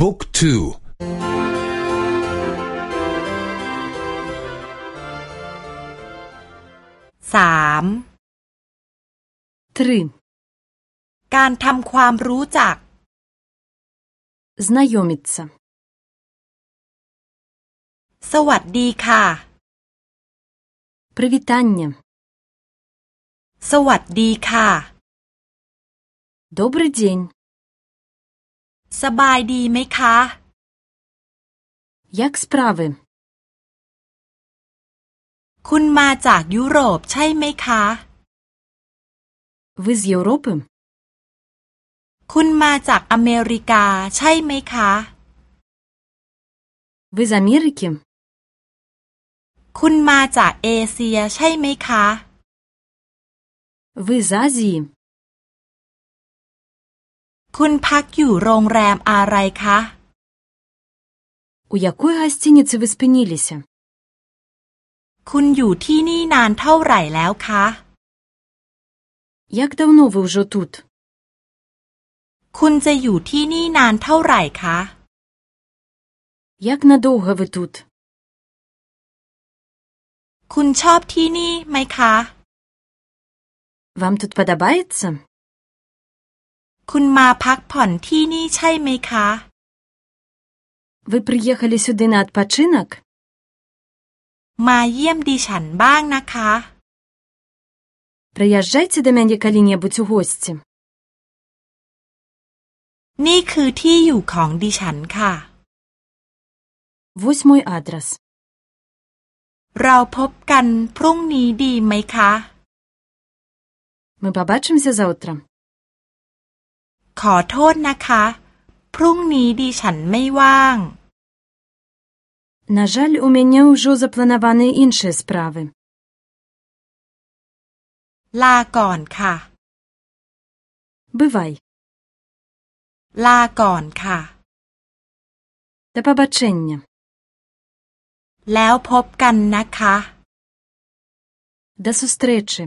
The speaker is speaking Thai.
บุ๊กทูสามทรีการทำความรู้จัก знайомиться สวัสดีค่ะ привітання สวัสดีค่ะ добрий день สบายดีไหมคะ як справи คุณมาจากยุโรปใช่ไหมคะ ви з Європи คุณมาจากอเมริกาใช่ไหมคะ ви з Америки คุณมาจากเอเชียใช่ไหมคะ ви з Азії คุณพักอยู่โรงแรมอะไรคะ у якої гостиниці ви спинилися คุณอยู่ที่นี่นานเท่าไหร่แล้วคะ як давно ви вже тут คุณจะอยู่ที่นี่นานเท่าไหร่คะ як надовго ви тут คุณชอบที่นี่ไหมคะ вам тут подобається คุณมาพักผ่อนที่นี่ใช่ไหมคะ ви приїхали сюди на відпочинок มาเยี่ยมดิฉันบ้างนะคะ приїжджайте до мене коли-небудь у гості นี่คือที่อยู่ของดิฉันค่ะ ось мой адрес เราพบกันพรุ่งนี้ดีไหมคะ ми побачимося завтра ขอโทษนะคะ พรุ่งนี้ดิฉันไม่ว่าง на жаль у мяне ўжо запланаваны іншыя справы ลาก่อนค่ะ бывай ลาก่อนค่ะ да пабачэння แล้วพบกันนะคะ да сустрэчы